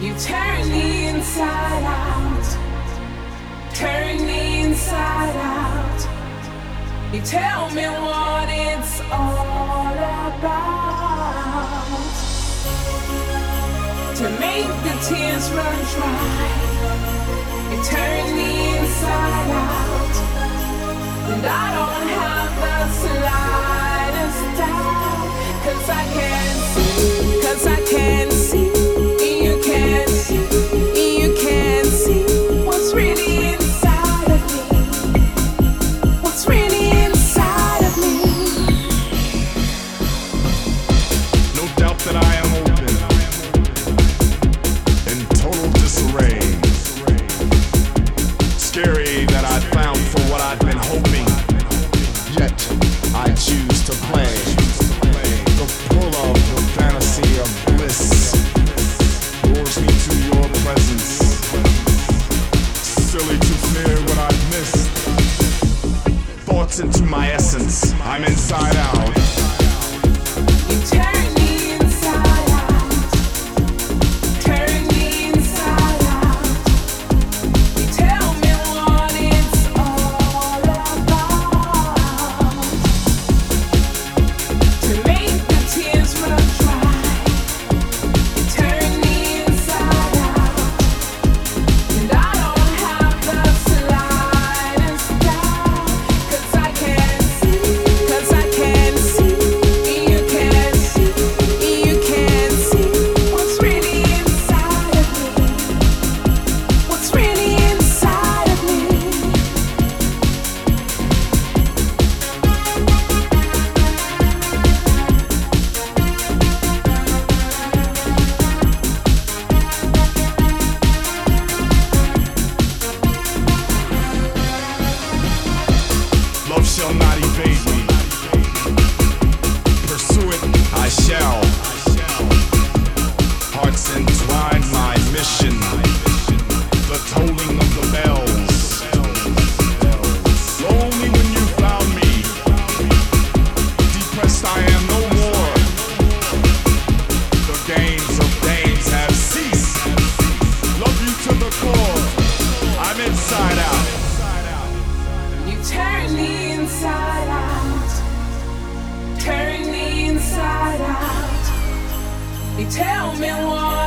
You turn me inside out. Turn me inside out. You tell me what it's all about. To make the tears run dry. You turn me inside out. And I don't listen to my essence. I'm inside shall. Hearts entwined, my tell me why.